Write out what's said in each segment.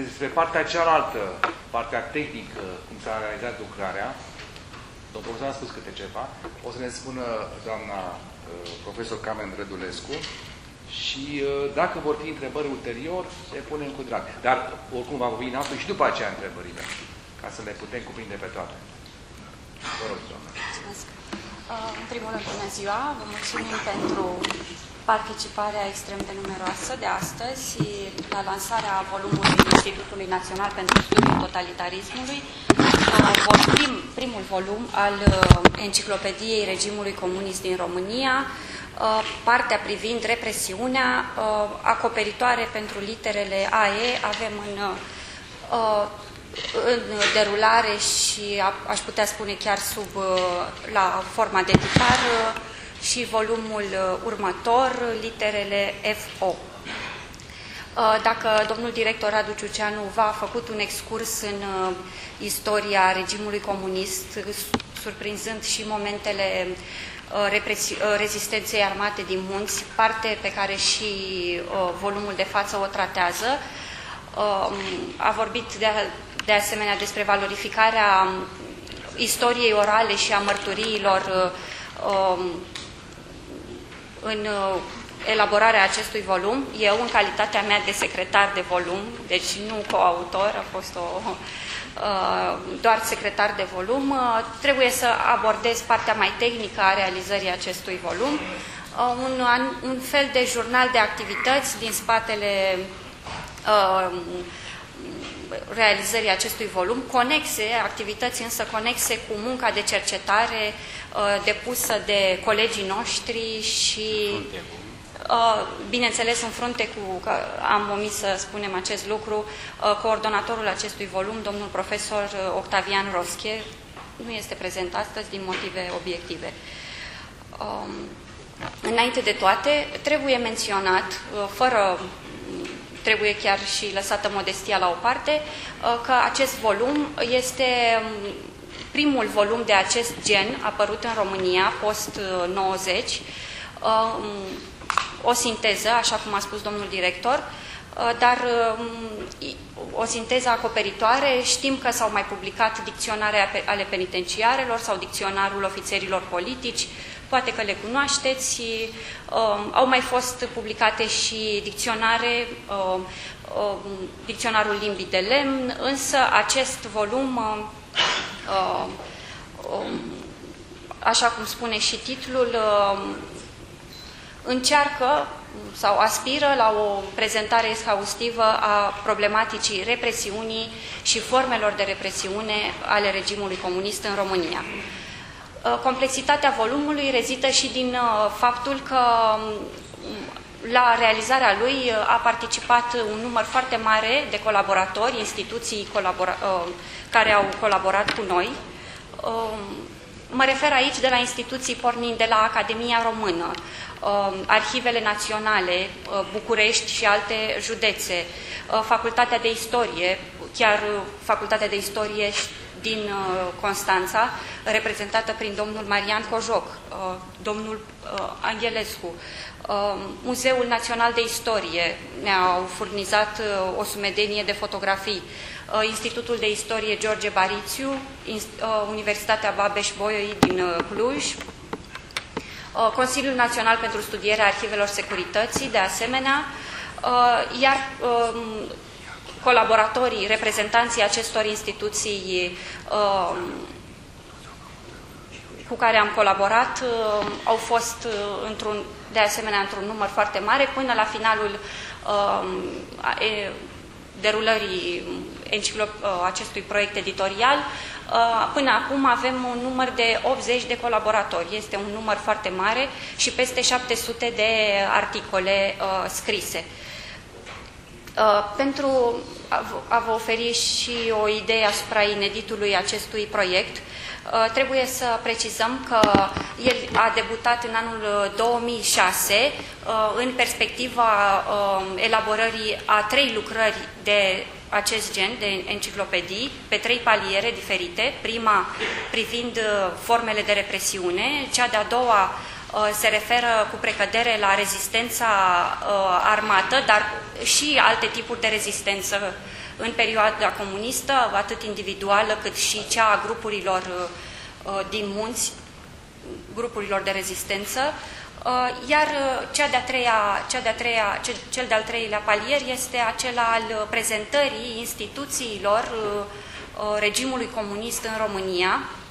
Despre partea cealaltă, partea tehnică, cum s-a realizat lucrarea, domnul profesor a spus câte ceva, o să ne spună doamna uh, profesor Camen Rădulescu și uh, dacă vor fi întrebări ulterior, le punem cu drag. Dar oricum va vorbi în și după aceea întrebările, ca să le putem cuprinde pe toate. Vă rog, doamna. Mulțumesc. Uh, în primul rând, bună ziua! Vă mulțumim pentru participarea extrem de numeroasă de astăzi la lansarea volumului Institutului Național pentru Studiul Totalitarismului, uh, prim, primul volum al uh, Enciclopediei Regimului Comunist din România, partea privind represiunea, acoperitoare pentru literele AE, avem în în derulare și aș putea spune chiar sub la forma de tipar și volumul uh, următor, literele FO. Uh, dacă domnul director Radu Ciuceanu v-a făcut un excurs în uh, istoria regimului comunist, surprinzând și momentele rezistenței armate din munți, parte pe care și volumul de față o tratează, a vorbit de, de asemenea despre valorificarea um, istoriei orale și a mărturiilor um, în uh, elaborarea acestui volum. Eu, în calitatea mea de secretar de volum, deci nu coautor, a fost o, uh, doar secretar de volum, uh, trebuie să abordez partea mai tehnică a realizării acestui volum, un, un fel de jurnal de activități din spatele realizării acestui volum, conexe, activități însă conexe cu munca de cercetare uh, depusă de colegii noștri și, uh, bineînțeles, în frunte cu, că am omis să spunem acest lucru, uh, coordonatorul acestui volum, domnul profesor uh, Octavian Rosche, nu este prezent astăzi din motive obiective. Um, înainte de toate, trebuie menționat, uh, fără trebuie chiar și lăsată modestia la o parte, uh, că acest volum este um, primul volum de acest gen apărut în România, post-90, um, o sinteză, așa cum a spus domnul director, uh, dar um, o sinteză acoperitoare. Știm că s-au mai publicat dicționare ale penitenciarelor sau dicționarul ofițerilor politici, poate că le cunoașteți. Uh, au mai fost publicate și dicționare, uh, uh, dicționarul limbii de lemn, însă acest volum, uh, um, așa cum spune și titlul, uh, încearcă sau aspiră la o prezentare exhaustivă a problematicii represiunii și formelor de represiune ale regimului comunist în România. Uh, complexitatea volumului rezită și din uh, faptul că um, la realizarea lui uh, a participat un număr foarte mare de colaboratori, instituții colabora care au colaborat cu noi. Um, mă refer aici de la instituții pornind de la Academia Română, um, Arhivele Naționale, București și alte județe, Facultatea de Istorie, chiar Facultatea de Istorie din uh, Constanța, reprezentată prin domnul Marian Cojoc, uh, domnul uh, Angelescu, Muzeul Național de Istorie ne-au furnizat o sumedenie de fotografii, Institutul de Istorie George Barițiu, Universitatea Babeș-Bolyai din Cluj, Consiliul Național pentru Studierea Arhivelor Securității, de asemenea, iar colaboratorii, reprezentanții acestor instituții uh, cu care am colaborat uh, au fost uh, într-un, de asemenea într-un număr foarte mare până la finalul derulării acestui proiect editorial. Până acum avem un număr de 80 de colaboratori. Este un număr foarte mare și peste 700 de articole scrise. Pentru a vă oferi și o idee asupra ineditului acestui proiect, uh, trebuie să precizăm că el a debutat în anul 2006 uh, uh, în perspectiva elaborării a trei lucrări de acest gen, de enciclopedii, pe trei paliere diferite. Prima privind formele de represiune, cea de-a doua se referă cu precădere la rezistența armată, dar și alte tipuri de rezistență în perioada comunistă, atât individuală cât și cea a grupurilor din munți, grupurilor de rezistență. Iar cea de-a treia, cea de-a treia, cel de-al treilea palier este acela al prezentării instituțiilor regimului comunist în România, Uh,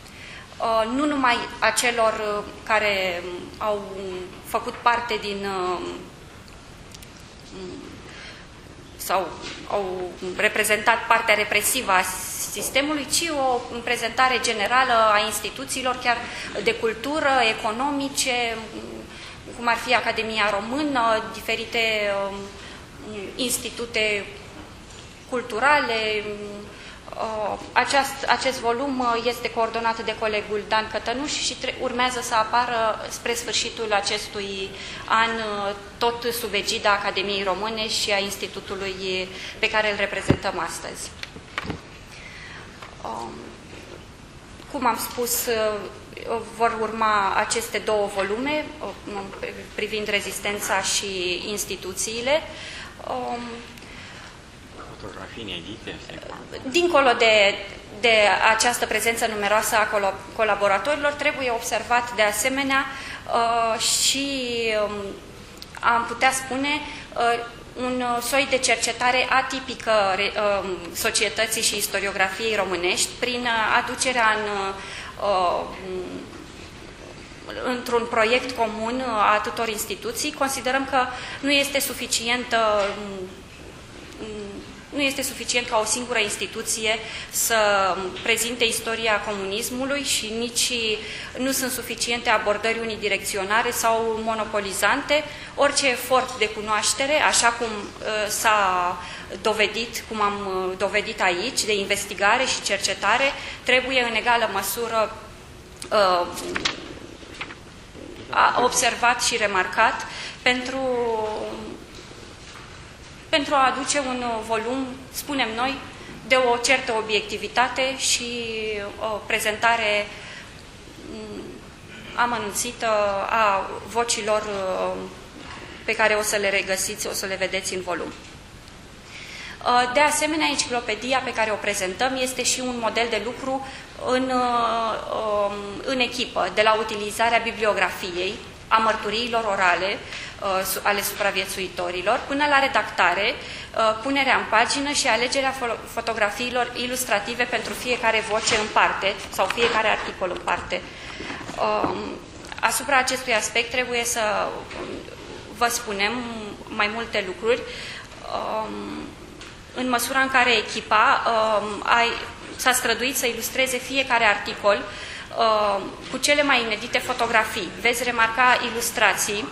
nu numai acelor uh, care au făcut parte din uh, sau au reprezentat partea represivă a sistemului, ci o prezentare generală a instituțiilor, chiar de cultură, economice, cum ar fi Academia Română, diferite institute culturale, Uh, aceast, acest volum uh, este coordonat de colegul Dan Cătănuș și urmează să apară spre sfârșitul acestui an uh, tot sub egida Academiei Române și a institutului pe care îl reprezentăm astăzi. Um, cum am spus, vor urma aceste două volume privind rezistența și instituțiile. Um, fotografii inedite? Dincolo de, de această prezență numeroasă a colaboratorilor, trebuie observat de asemenea uh, și um, am putea spune uh, un soi de cercetare atipică uh, societății și istoriografiei românești prin aducerea în uh, într-un proiect comun a tuturor instituții. Considerăm că nu este suficient nu este suficient ca o singură instituție să prezinte istoria comunismului și nici nu sunt suficiente abordări unidirecționare sau monopolizante. Orice efort de cunoaștere, așa cum uh, s-a dovedit, cum am uh, dovedit aici, de investigare și cercetare, trebuie în egală măsură uh, observat și remarcat pentru pentru a aduce un uh, volum, spunem noi, de o certă obiectivitate și o prezentare mm, amănunțită a vocilor uh, pe care o să le regăsiți, o să le vedeți în volum. Uh, de asemenea, enciclopedia pe care o prezentăm este și un model de lucru în, um, în echipă, de la utilizarea bibliografiei, a mărturiilor orale, uh, ale supraviețuitorilor, până la redactare, uh, punerea în pagină și alegerea fotografiilor ilustrative pentru fiecare voce în parte sau fiecare articol în parte. Um, asupra acestui aspect trebuie să vă spunem mai multe lucruri. Um, în măsura în care echipa um, s-a străduit să ilustreze fiecare articol uh, cu cele mai inedite fotografii. Veți remarca ilustrații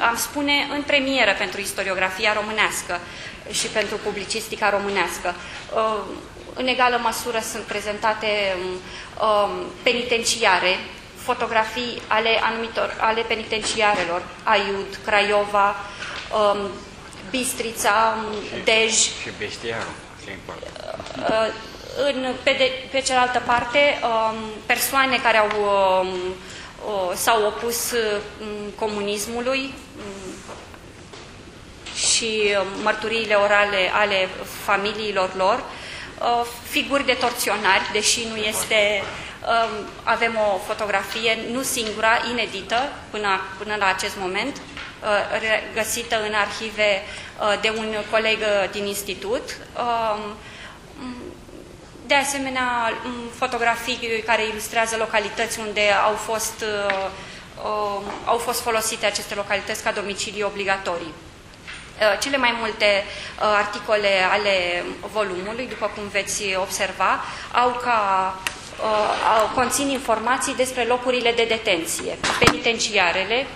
am spune, în premieră pentru istoriografia românească și pentru publicistica românească. Uh, în egală măsură sunt prezentate um, penitenciare, fotografii ale, anumitor, ale penitenciarelor, Aiud, Craiova, um, Bistrița, um, Dej. Și bestiarul, uh, în, pe, de, pe cealaltă parte, persoane care au s-au opus comunismului și mărturiile orale ale familiilor lor, figuri de torționari, deși nu este avem o fotografie, nu singura, inedită până, până la acest moment, găsită în arhive de un coleg din institut. De asemenea, fotografii care ilustrează localități unde au fost, uh, au fost folosite aceste localități ca domicilii obligatorii. Uh, cele mai multe uh, articole ale volumului, după cum veți observa, au ca uh, conțin informații despre locurile de detenție, penitenciarele,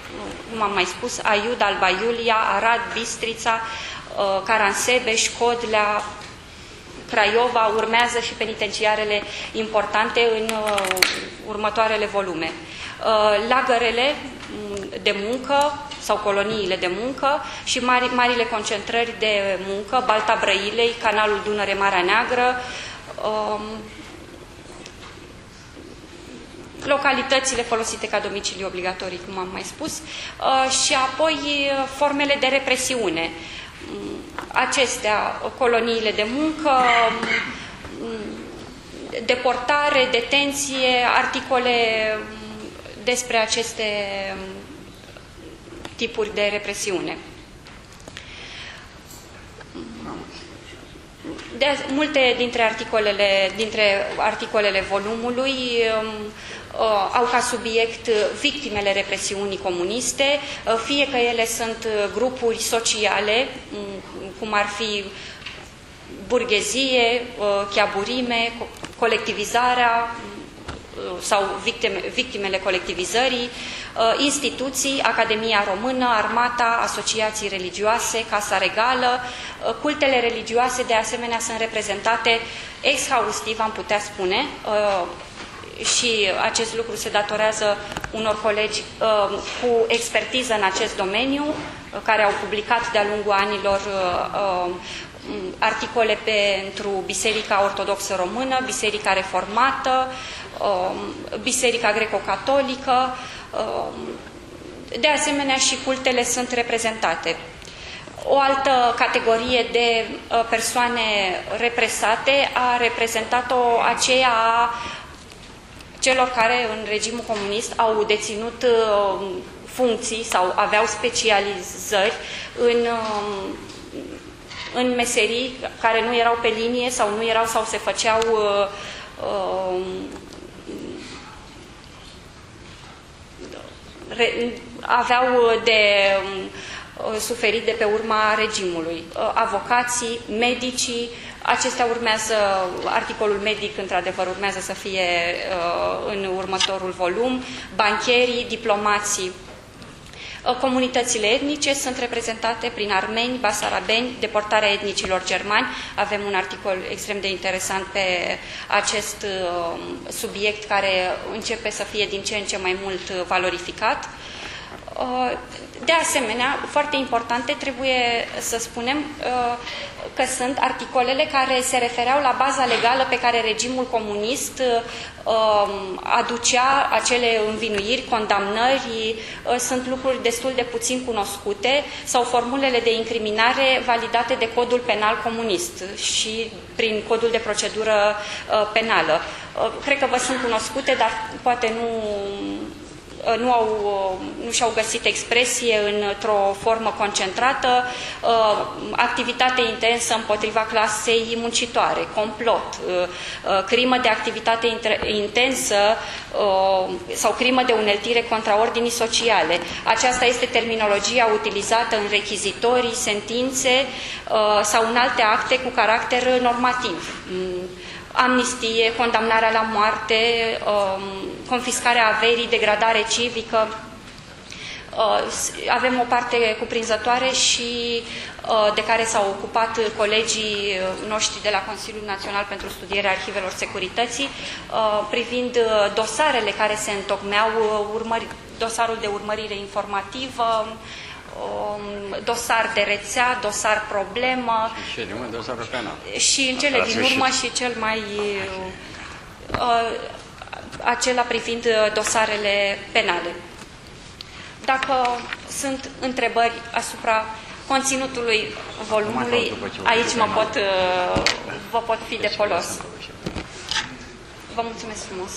cum am mai spus, Aiud, Alba Iulia, Arad, Bistrița, uh, Caransebeș, Școdlea, Craiova urmează și penitenciarele importante în uh, următoarele volume. Uh, lagărele mm, de muncă sau coloniile de muncă și mari, marile concentrări de muncă, Balta Brăilei, Canalul Dunăre-Marea Neagră, um, localitățile folosite ca domicilii obligatorii, cum am mai spus, uh, și apoi uh, formele de represiune. Mm, acestea, coloniile de muncă, mm, deportare, detenție, articole mm, despre aceste tipuri de represiune. De, multe dintre articolele, dintre articolele volumului um, uh, au ca subiect victimele represiunii comuniste, uh, fie că ele sunt uh, grupuri sociale, um, cum ar fi burghezie, uh, chiaburime, colectivizarea, sau victime, victimele colectivizării, uh, instituții, Academia Română, Armata, asociații religioase, Casa Regală, uh, cultele religioase de asemenea sunt reprezentate exhaustiv, am putea spune, uh, și acest lucru se datorează unor colegi cu expertiză în acest domeniu, care au publicat de-a lungul anilor articole pentru Biserica Ortodoxă Română, Biserica Reformată, Um, Biserica Greco-Catolică, um, de asemenea și cultele sunt reprezentate. O altă categorie de uh, persoane represate a reprezentat-o aceea a celor care în regimul comunist au deținut uh, funcții sau aveau specializări în, um, în meserii care nu erau pe linie sau nu erau sau se făceau uh, aveau de um, suferit de pe urma regimului. Uh, avocații, medicii, acestea urmează, articolul medic într-adevăr urmează să fie uh, în următorul volum, bancherii, diplomații, Uh, comunitățile etnice sunt reprezentate prin armeni, basarabeni, deportarea etnicilor germani. Avem un articol extrem de interesant pe acest uh, subiect care începe să fie din ce în ce mai mult valorificat. Uh, de asemenea, foarte importante, trebuie să spunem uh, că sunt articolele care se refereau la baza legală pe care regimul comunist uh, um, aducea acele învinuiri, condamnări, sunt lucruri destul de puțin cunoscute sau formulele de incriminare validate de codul penal comunist și prin codul de procedură penală. Cred că vă sunt cunoscute, dar poate nu Uh, nu, au, uh, nu și-au găsit expresie într-o formă concentrată, uh, activitate intensă împotriva clasei muncitoare, complot, crimă de activitate intensă sau crimă de uneltire contra ordinii sociale. Aceasta este terminologia utilizată în rechizitorii, sentințe sau în alte acte cu caracter normativ mm, amnistie, condamnarea la moarte, um, confiscarea averii, degradare civică. Uh, avem o parte cuprinzătoare și uh, de care s-au ocupat colegii noștri de la Consiliul Național pentru Studierea Arhivelor Securității, uh, privind dosarele care se întocmeau, dosarul de urmărire informativă, dosar de rețea, dosar problemă. Și cele, mă, dosarul penal. Și în cele din urmă și cel mai... Uh, acela privind uh, dosarele penale. Dacă sunt întrebări asupra conținutului volumului, aici mă pot, uh, vă pot fi de folos. Vă mulțumesc frumos!